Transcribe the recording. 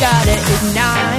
gotta ignite